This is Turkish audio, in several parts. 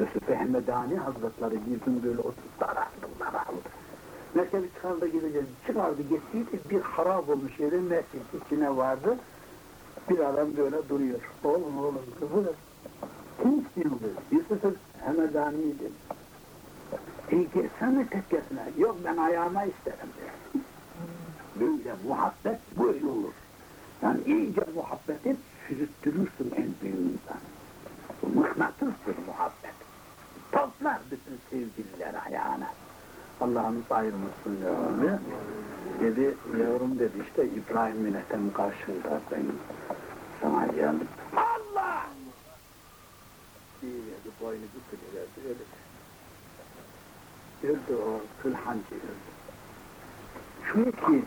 Yusuf Hemedani Hazretleri bir gün böyle oturup daraldı, daraldı. Merkezi çıkardı gideceğiz. Çıkardı gittiydi bir harap olmuş yeri mescid içine vardı. Bir adam böyle duruyor. Oğlum oğlum kızım. Kim istiyordu? Yusuf Hemedani'ydi. İyi gelsene tekkesine. Yok ben ayağıma isterim diyor. Böyle muhabbet böyle olur. Yani iyice muhabbet et, sürüttürürsün en büyük insan. Bu mıknatıstır muhabbet. Toplar bütün sevgililer ayağına. Allah'ımız ayırmasın yavrum. Dedi, yavrum dedi işte İbrahim Minet'im karşında ben sana geldim. Allah! diye verdi, boynu bükülüverdi, öyle. Öldü o kılhancı öldü. Çünkü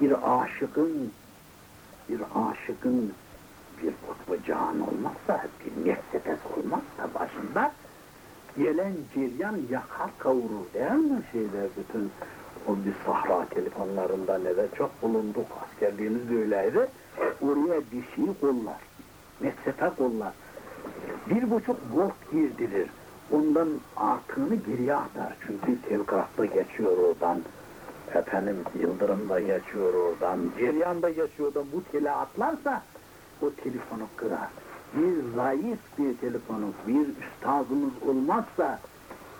bir aşıkın bir aşıkın bir kutbu can olmazsa, bir Mercedes olmazsa başında gelen ceryan yakar kavurur değil mi şeyler bütün o bir sahra telefonlarında ne de çok bulunduk askerliğimiz de öyleydi. Oraya bir şey kollar, meslefe kollar. Bir buçuk volt girdirir. Ondan artığını geriye atar. Çünkü telgrafta geçiyor oradan. Efendim yıldırımda geçiyor oradan. Ceryanda geçiyor da bu tele atlarsa o telefonu kırar. Bir zayıf bir telefonu, bir üstadımız olmazsa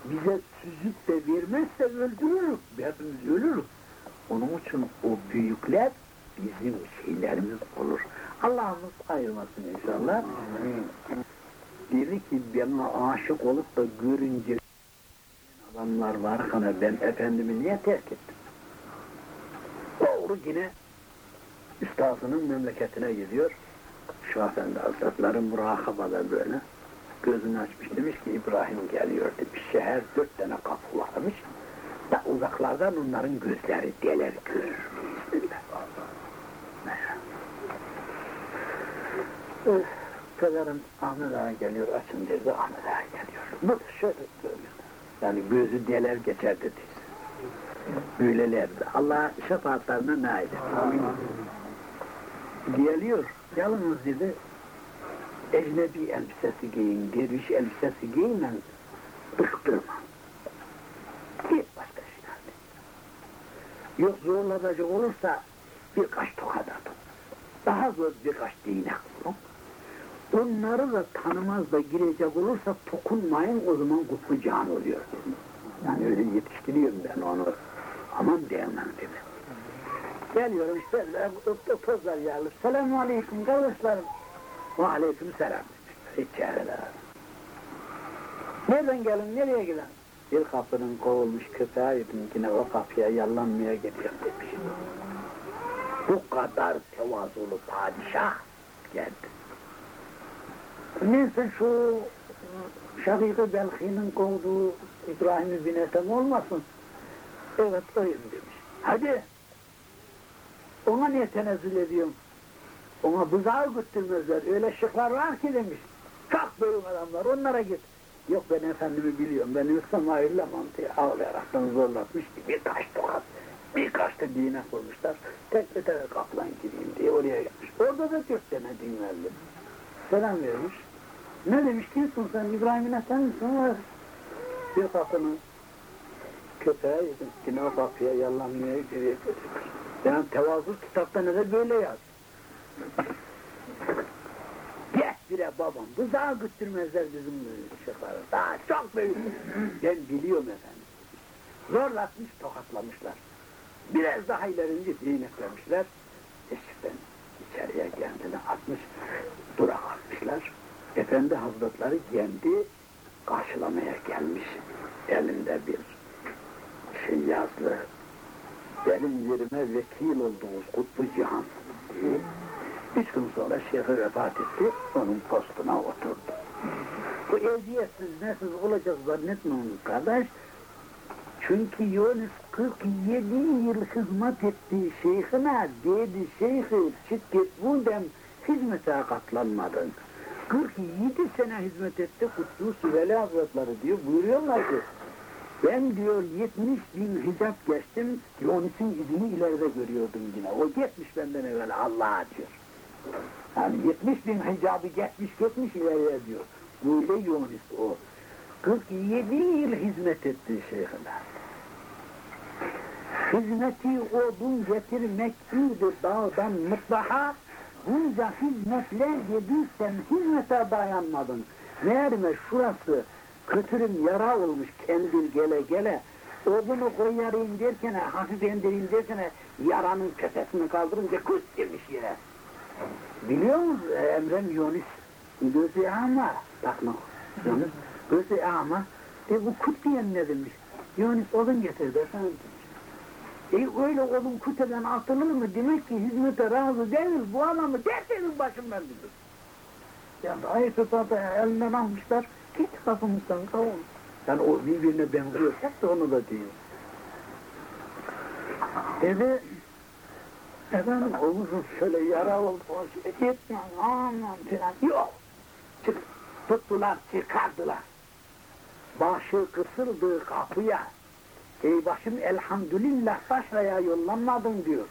bize süzüp de vermezse öldürürük. Hepimiz ölürük. Onun için o büyükler bizim şeylerimiz olur. Allah'ımız ayırmasın inşallah. Dedi ki ben aşık olup da görünce adamlar var kana ben efendimi niye terk ettim? Doğru yine üstadının memleketine gidiyor. Şu Efendi Hazretleri murakabada böyle gözünü açmış demiş ki İbrahim geliyor demiş. Şehir dört tane kapı varmış. Da uzaklardan onların gözleri deler görür. Öf, Pederim Ahmet Ağa geliyor açın dedi Ahmet Ağa geliyor. Bu şöyle böyle. Yani gözü deler geçer dedi. Böylelerdi. Allah şefaatlerine nail et. Geliyor. Yalnız dedi ecnebi elbisesi giyin, derviş elbisesi giyinle bıktırma. Git başka şeyler. Yok zorlanacak olursa birkaç tokat atın. Daha zor birkaç değnek vurun. Onları da tanımaz da girecek olursa dokunmayın o zaman kutlu can oluyor. Yani öyle yetiştiriyorum ben onu. Aman diyemem dedi. Geliyorum işte, kızlar geldi. Selamun aleyküm kardeşlerim. Ve aleyküm selam. İçeriler. Nereden gelin, nereye giden? Bir kapının kovulmuş köpeğiydim yine o kapıya yallanmaya gidiyorum demiş. Bu kadar tevazulu padişah geldi. Neyse şu Şakik-i Belki'nin kovduğu İbrahim-i bin Ethem olmasın? Evet oyum demiş. Hadi. Ona niye tenezzül ediyorum? Ona buzağı götürmezler. Öyle şıklar var ki demiş. Çok büyük adamlar onlara git. Yok ben efendimi biliyorum. Ben ayrılamam diye ağlayaraktan zorlatmış ki birkaç tokat. Birkaç da dine koymuşlar. Tek bir tek kaplan gireyim diye oraya gelmiş. Orada da dört tane din verdi. Selam vermiş. Ne demiş kimsin sen İbrahim'in misin? Var. Bir kapının köpeği yine o kapıya yallanmaya giriyor. Yani tevazu kitapta ne de böyle yaz. Geç bire babam. Bu daha götürmezler bizim şeyleri. Daha çok büyük. ben biliyorum efendim. Zorlatmış, tokatlamışlar. Biraz daha ilerince değneklemişler. Eşikten içeriye kendini atmış, durak atmışlar. Efendi Hazretleri kendi karşılamaya gelmiş. Elinde bir şey yazdı. Benim yerime vekil olduğunuz Kutbu Cihan. Üç gün sonra şeyhi vefat etti, onun postuna oturdu. Bu eziyetsiz nesiz olacak zannetmeyin kardeş. Çünkü Yunus 47 yıl hizmet ettiği şeyhine dedi şeyhi çık git buradan hizmete katlanmadın. 47 sene hizmet etti Kutlu Süveli Hazretleri diyor. Buyuruyorlar ki ben diyor 70 bin hicap geçtim, Yunus'un izini ileride görüyordum yine. O geçmiş benden evvel Allah'a diyor. Yani 70 bin hicabı geçmiş gitmiş ileriye diyor. Böyle Yunus o. 47 yıl hizmet etti şeyhine. Hizmeti odun getirmekteydi dağdan mutlaha. Bunca hizmetler yediysen hizmete dayanmadın. Meğerme şurası kötürüm yara olmuş kendin gele gele. Odunu koyarayım derken, hafif indireyim derken yaranın kötesini kaldırınca kız demiş yere. Biliyor musun Emrem Yunus? Gözü ama, bakma Yunus, gözü ama. E bu kut diyen ne demiş? Yunus odun getirdi efendim. E öyle odun kuteden atılır mı? Demek ki hizmete razı değil, bu adamı derseniz başımdan dedim. Yani ayet tutarda elinden almışlar, git kapımızdan kavun. Yani o birbirine benziyor, hep de onu da diyor. Dedi, efendim omuzun şöyle yara oldu, etme, aman filan, yok. Çık, tuttular, çıkardılar. Başı kısıldı kapıya. Ey başım elhamdülillah taşraya yollanmadın diyor.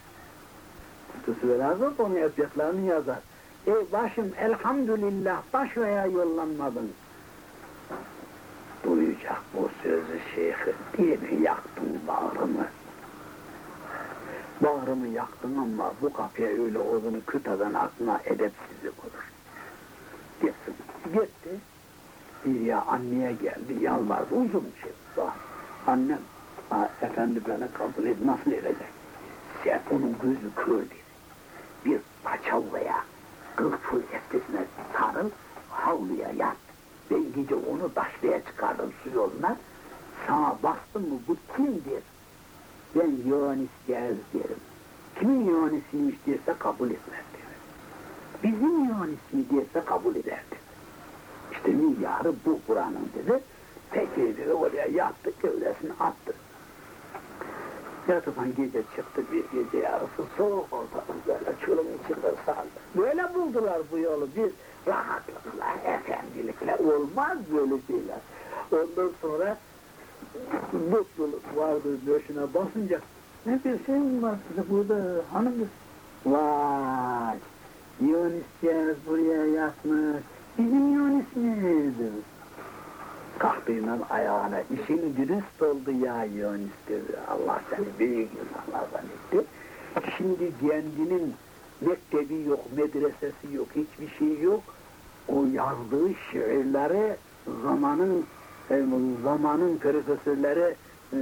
Tutusu lazım onu yapacaklarını yazar. Ey başım elhamdülillah taşraya yollanmadın. Duyacak bu sözü şeyhi diye mi yaktın bağrımı? Bağrımı yaktın ama bu kapıya öyle odunu kıtadan aklına edepsizlik olur. Gitsin. Gitti. Bir ya anneye geldi, yalvardı, uzun şey var. Annem, ha, efendi beni kabul et, nasıl edecek? Sen onun gözü kör dedi. Bir paçavlaya, kılful etkisine sarıl, havluya yat. Ben gece onu taşlaya çıkardım su yoluna. Sana bastım mı bu kim der. Ben Yohanis Gez derim. Kimin Yohanis'iymiş derse kabul etmez derim. Bizim Yohanis mi derse kabul ederdi. İşte milyarı bu Kur'an'ın dedi. Peki dedi oraya yattı, gövdesini attı. Yatıpan gece çıktı bir gece yarısı soğuk ortalık böyle çılım içinde saldı. Böyle buldular bu yolu bir rahatlıkla, efendilikle olmaz böyle şeyler. Ondan sonra mutluluk vardı döşüne basınca ne bir şey var size burada hanımız. Vay! Yunisçeniz buraya yatmış. Bizim Yunis midir? Kalktığından ayağına işin dürüst oldu ya Yunis dedi. Allah seni büyük insanlardan etti. Şimdi kendinin mektebi yok, medresesi yok, hiçbir şey yok. O yazdığı şiirleri zamanın zamanın profesörleri e,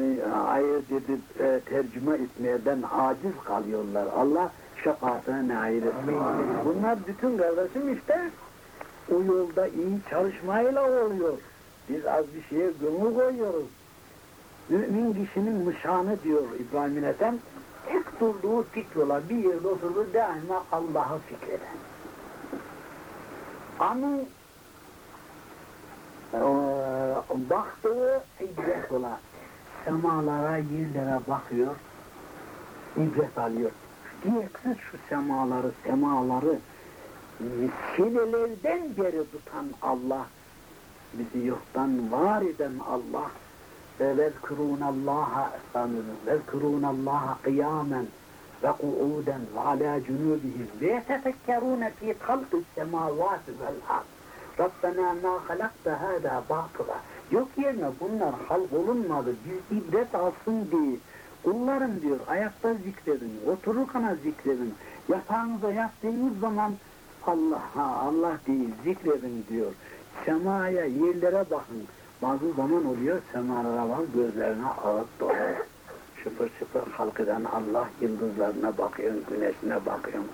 edip e, tercüme etmeden aciz kalıyorlar. Allah şefaatine nail etsin. Bunlar bütün kardeşim işte o yolda iyi çalışmayla oluyor. Biz az bir şeye gönül koyuyoruz. Mümin kişinin mışanı diyor İbrahim Ethem, tek durduğu fikrola bir yerde oturdu daima Allah'ı fikreden. Ama e, baktığı ibret ola, semalara, yerlere bakıyor, ibret alıyor. Diyeksiz şu semaları, semaları senelerden beri tutan Allah, bizi yoktan var eden Allah, وَذْكُرُونَ اللّٰهَ وَذْكُرُونَ اللّٰهَ قِيَامًا وَقُعُودًا وَعَلَى جُنُوبِهِمْ وَيَتَفَكَّرُونَ فِي خَلْقِ السَّمَاوَاتِ وَالْأَرْضِ رَبَّنَا مَا خَلَقْتَ هَذَا بَاطِلًا Yok yerine bunlar halk olunmadı, biz ibret alsın diye. Kullarım diyor, ayakta zikredin, otururken zikredin. Yatağınıza yattığınız zaman Allah'a, Allah değil zikredin diyor. Semaya, yerlere bakın. Bazı zaman oluyor semalara bak, gözlerine ağıt doluyor. Şıpır şıpır halkıdan Allah yıldızlarına bakıyorsun, güneşine bakıyorsun.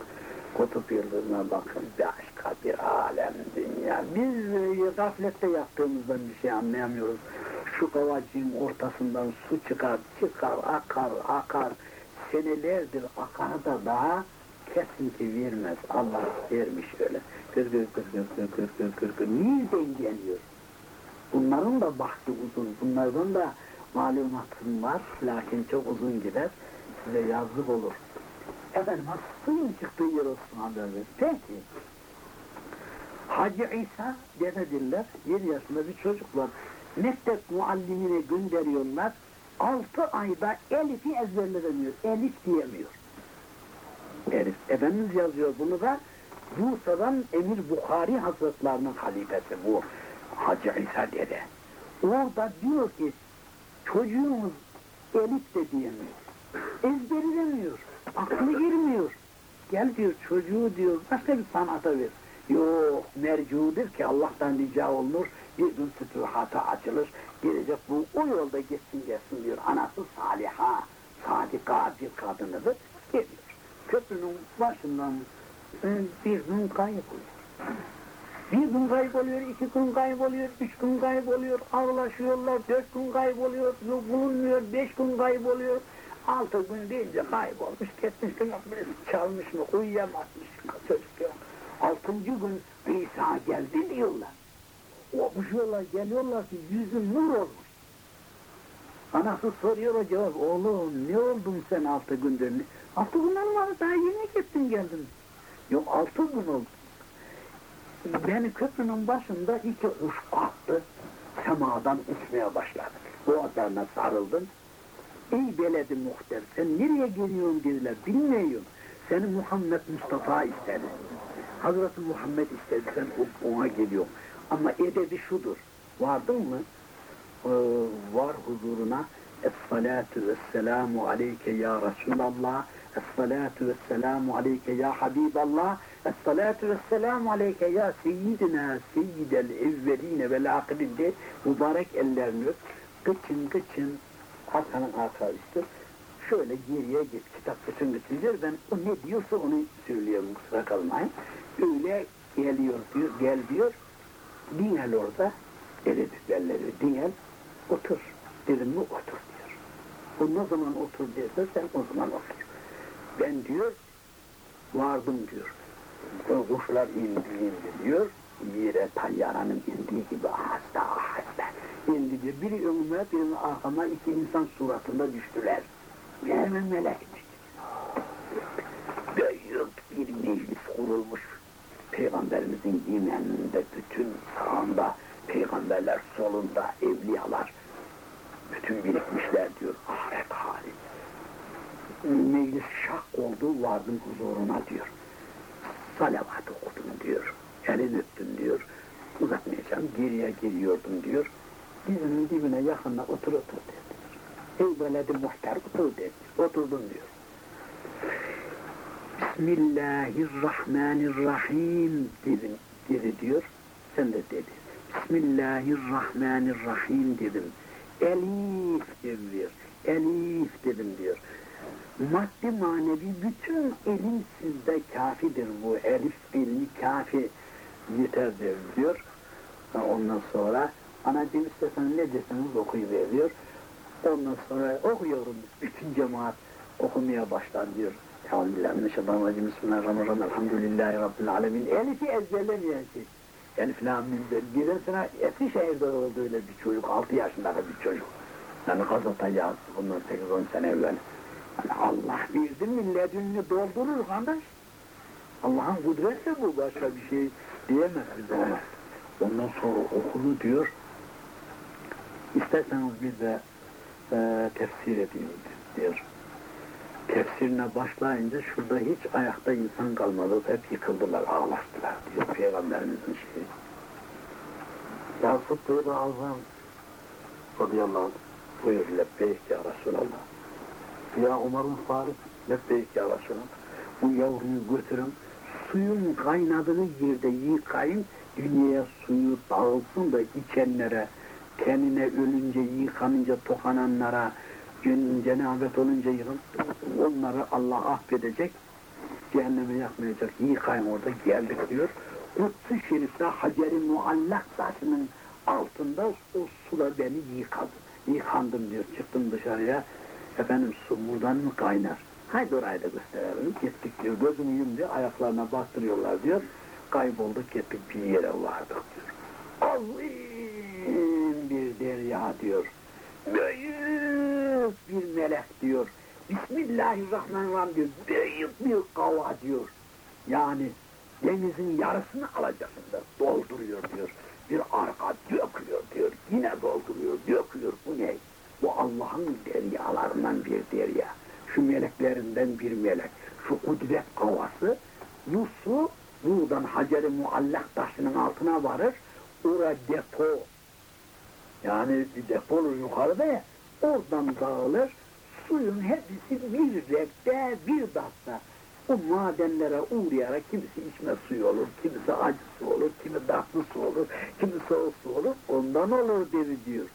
Kutup yıldızına bakın, başka bir alem dünya. Biz e, gaflette yaptığımızdan bir şey anlayamıyoruz. Şu kavacığın ortasından su çıkar, çıkar, akar, akar. Senelerdir akarı da daha kesinti vermez. Allah vermiş öyle. Kır kır kır kır kır kır kır kır kır. Bunların da bahsi uzun. Bunlardan da malumatım var. Lakin çok uzun gider. Size yazlık olur. Efendim suyun çıktığı yer olsun haberler. Peki. Hacı İsa denediler. 7 yaşında bir çocuk var. Mektep muallimine gönderiyorlar. 6 ayda Elif'i ezberleyemiyor. Elif diyemiyor. Elif. Efendimiz yazıyor bunu da Bursa'dan Emir Bukhari Hazretlerinin halifesi bu. Hacı İsa dede. Orada diyor ki çocuğumuz elif de diyemiyor. Ezberlemiyor. Aklı girmiyor. Gel diyor çocuğu diyor başka bir sanata ver. Yok mercudur ki Allah'tan rica olunur. Bir gün fütuhata açılır. Gelecek bu o yolda gitsin gelsin diyor. Anası saliha, sadika bir kadınıdır. Geliyor. Köprünün başından e, bir gün kayboluyor. Bir gün kayboluyor, iki gün kayboluyor, üç gün kayboluyor, avlaşıyorlar, dört gün kayboluyor, bulunmuyor, beş gün kayboluyor. Altı gün deyince kaybolmuş, gitmiş, birisi çalmış mı, uyuyamazmış çocuk yok. Altıncı gün İsa geldi diyorlar. Okuşuyorlar, geliyorlar ki yüzü nur olmuş. Anası soruyor o cevap, oğlum ne oldun sen altı gündür? Altı gün olmadı, daha yeni gittin geldin. Yok altı gün oldu. Beni köprünün başında iki kuş kalktı, semadan uçmaya başladı. Boğazlarına sarıldım. Ey beledi muhter, sen nereye geliyorsun dediler, bilmiyorum. Seni Muhammed Mustafa istedi. Hazreti Muhammed istedi, sen ona geliyorsun. Ama edebi şudur, vardın mı? Ee, var huzuruna, Es-salatu vesselamu aleyke ya Resulallah, Es-salatu vesselamu aleyke ya Habiballah, Es-salatu vesselamu aleyke ya seyyidina seyyidel evveline vel akirin de mübarek ellerini öp, gıçın gıçın Hasan'ın üstü, şöyle geriye git, kitap bütün götürüyor, ben o ne diyorsa onu söylüyorum, kusura kalmayın. Öyle geliyor diyor, gel diyor, dinel orada, eli belleri dinel, otur. Dedim mi otur diyor. O ne zaman otur derse sen o zaman otur. Ben diyor, vardım diyor. Kuşlar indi indi diyor, yere tayyaranın indiği gibi hasta hasta indi diyor. Biri önüme, biri arkama iki insan suratında düştüler. Hemen melek çıktı. Büyük bir meclis kurulmuş. Peygamberimizin yemeninde, bütün sağında, peygamberler solunda, evliyalar, bütün birikmişler diyor. Ahiret hali. Meclis şak oldu, vardım huzuruna diyor. Salavat okudum diyor. Elini öptüm diyor. Uzatmayacağım, geriye geliyordum diyor. Dizinin dibine yakınına otur otur dedi. Ey beledi muhtar otur dedi. Oturdum diyor. Bismillahirrahmanirrahim dedim, dedi diyor. Sen de dedi. Bismillahirrahmanirrahim dedim. Elif diyor. Elif dedim diyor. Maddi manevi bütün ilim sizde kafidir bu. Elif ilmi kafi yeterdir diyor. Ondan sonra anacığım isteseniz ne deseniz okuyuveriyor. Ondan sonra okuyorum. Bütün cemaat okumaya başlar diyor. Euzubillahimineşşeytanirracim. Bismillahirrahmanirrahim. Elhamdülillahi Rabbil alemin. Elif'i ezberlemeyen şey. Elif la mimde. Geçen sene Eskişehir'de oldu öyle bir çocuk. 6 yaşındaki bir çocuk. Yani gazete yazdı bundan 8-10 sene evvel. Allah verdi milletini doldurur kardeş. Allah'ın kudreti bu. Başka bir şey diyemez biz ona. Ondan sonra okulu diyor. İsterseniz bir de e, tefsir edeyim diyor. Tefsirine başlayınca şurada hiç ayakta insan kalmadı. Hep yıkıldılar, ağlaştılar diyor Peygamberimizin şeyi. Ya Sıddık-ı Azam radıyallahu anh buyur lebbeyk ya Resulallah. Ya Umar'ın Faruk lebbeyk ya Resulallah. Bu yavruyu götürün, suyun kaynadığı yerde yıkayın, dünyaya suyu dağılsın da içenlere, kendine ölünce, yıkanınca tokananlara, cenabet olunca yıkın, onları Allah affedecek, cehenneme yakmayacak, yıkayın orada geldik diyor. Kutsu Şerif'te Hacer-i Muallak taşının altında o suda beni yıkadı. Yıkandım diyor, çıktım dışarıya, efendim su buradan mı kaynar? Haydi orayı da gösterelim. Gittik diyor, gözümü yumdu, ayaklarına bastırıyorlar diyor. Kaybolduk, gittik bir yere vardık diyor. Azim bir derya diyor. Büyük bir melek diyor. Bismillahirrahmanirrahim diyor. Büyük bir kava diyor. Yani denizin yarısını alacaksın dolduruyor diyor. Bir arka döküyor diyor. Yine dolduruyor, döküyor. Bu ne? Bu Allah'ın deryalarından bir derya. Şu meleklerinden bir melek. Şu kudret kavası. Bu su buradan Hacer-i Muallak taşının altına varır. Ora depo Yani depolu yukarıda ya, oradan dağılır, suyun hepsi bir repte, bir dahta. O madenlere uğrayarak kimisi içme suyu olur, kimisi acı su olur, kimi tatlı su olur, kimi soğuk su olur, ondan olur dedi diyor.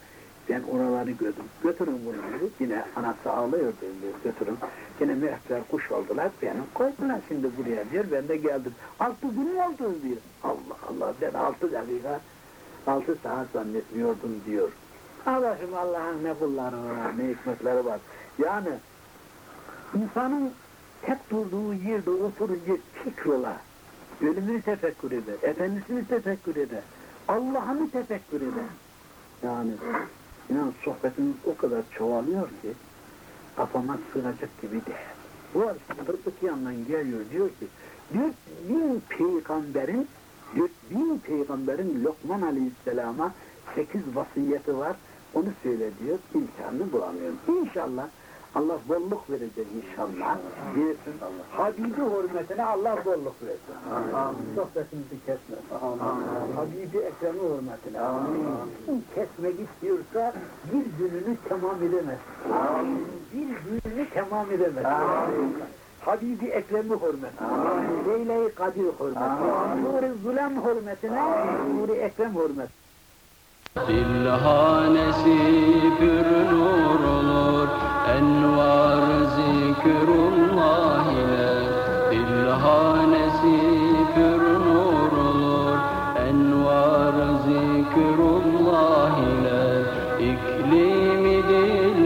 Ben oraları gördüm. Götürün bunu diyor. Yine anası ağlıyor diyor. Götürün. Yine mühter kuş oldular. Beni koydular şimdi buraya diyor. Ben de geldim. Altı gün oldu diyor. Allah Allah ben altı dakika altı saat zannetmiyordum diyor. Arkadaşım Allah'ın ne kulları var, ne hikmetleri var. Yani insanın tek durduğu yerde oturunca fikrola, ölümünü tefekkür eder, efendisini tefekkür eder, Allah'ını tefekkür eder. Yani inan sohbetimiz o kadar çoğalıyor ki kafama sığacak gibi değil. Bu arada öteki yandan geliyor diyor ki dört bin peygamberin dört bin peygamberin Lokman Aleyhisselam'a sekiz vasiyeti var. Onu söyle diyor. İmkanını bulamıyorum. İnşallah Allah bolluk verecek inşallah. Versin. Habibi hürmetine Allah bolluk versin. Amin. Sohbetimizi kesmesin. Amin. Habibi Ekrem'i hürmetine. Amin. Kesmek istiyorsa bir gününü tamam edemez. Amin. Bir gününü tamam edemez. Amin. Habibi Ekrem'i hürmetine. Leyle-i Kadir hürmetine. Nuri Zulem hürmetine. Nuri Ekrem hürmetine. Dilhanesi pür nur olur, envar zikrullah ile. Dilhanesi pür nur olur, envar zikrullah ile. İklimi dil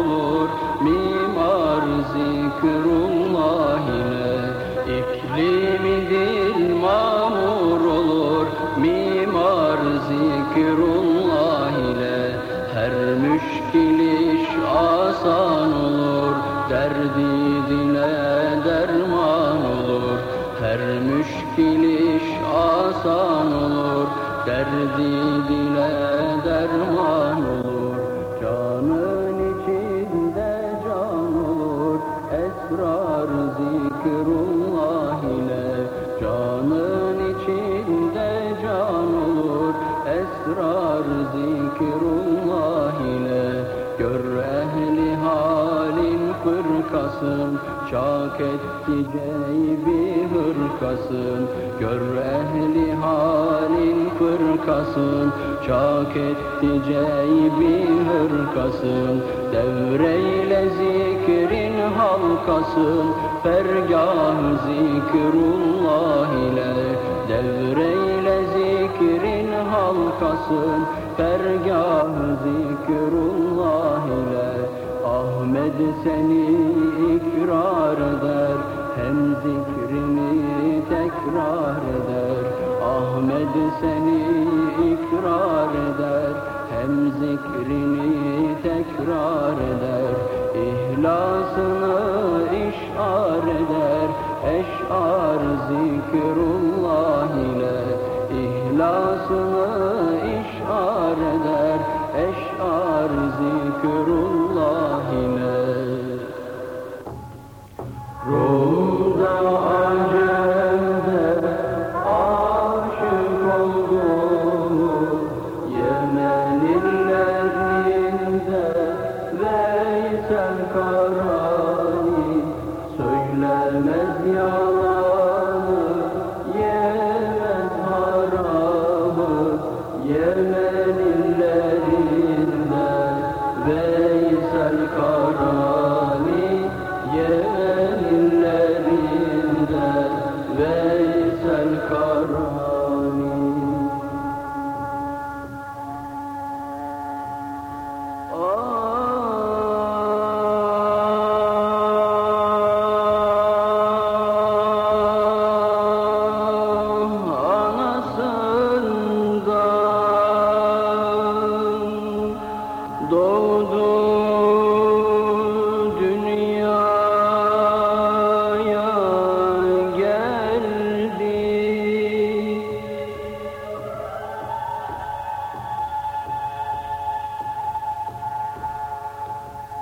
olur, mimar zikrullah ile. İklimi dil olur, mimar zikrullah ile her müşkil derdi dile derman olur canın içinde can olur. Esrar zikrullah ile canın içinde can olur. Esrar zikrullah ile gör ehli halin fırkasın. Çak etti ceybi hırkasın. Gör ehli halin fırkasın çak etti ceybi hırkasın. Devreyle zikrin halkasın fergah zikrullah ile. Devreyle zikrin halkasın fergah zikrullah ile. Ahmet seni ikrar eder hem zikrini tekrar eder. Ahmet seni ikrar eder hem zikrini tekrar eder İhlasını işar eder eşar zikrullah ile İhlasını işar eder eşar zikrullah إلا مذيعا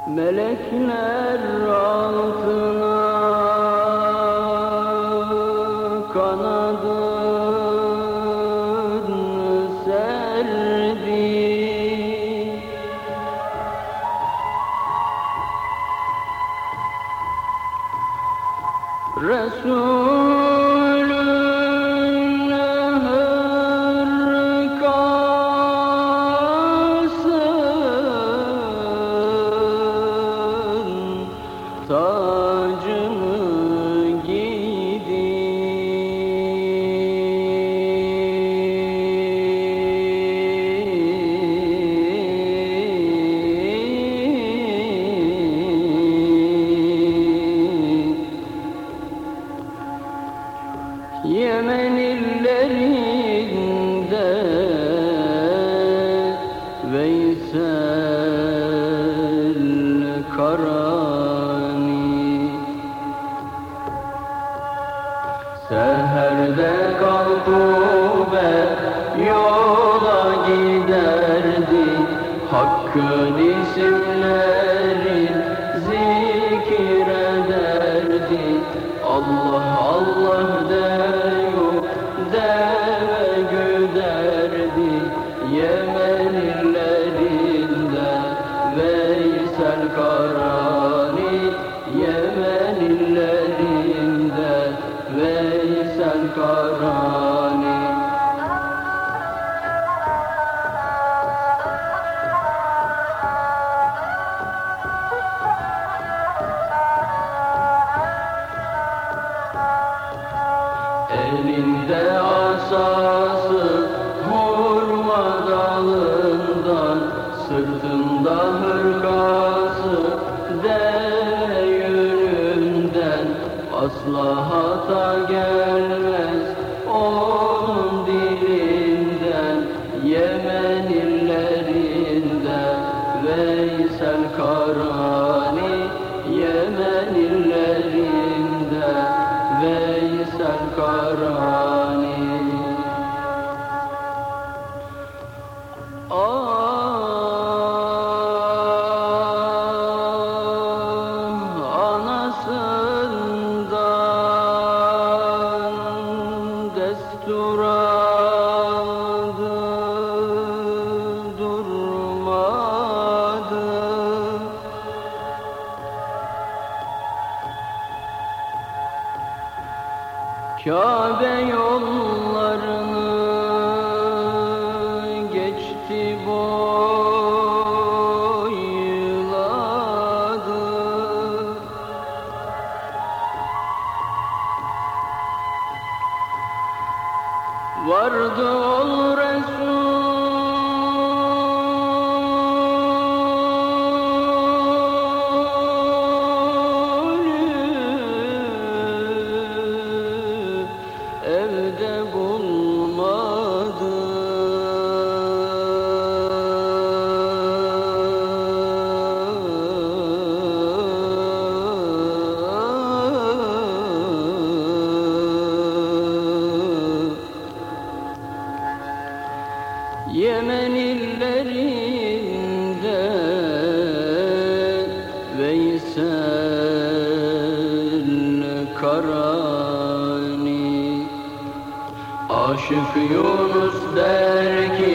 Melekler altına Veysel Karani. Seherde kalkube yola giderdi. Hakkın isimleri zikir ederdi. Kabe yollarına Şükrü Yunus der ki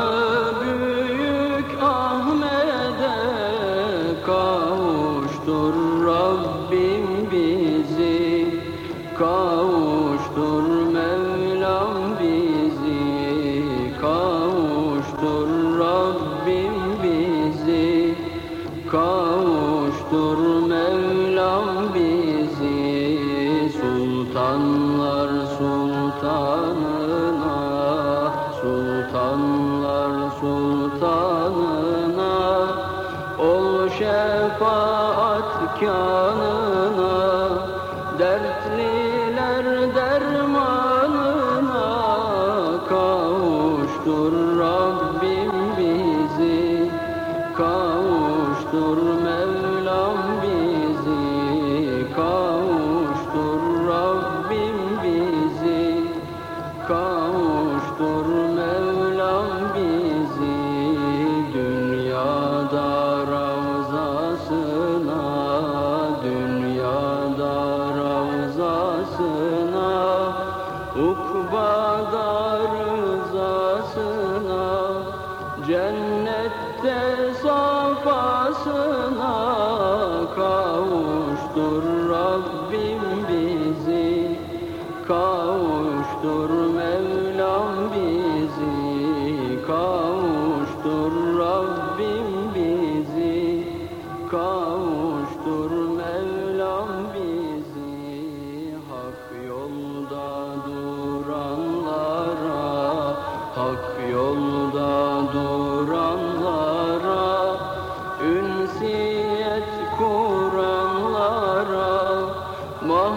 Oh. का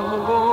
Oh.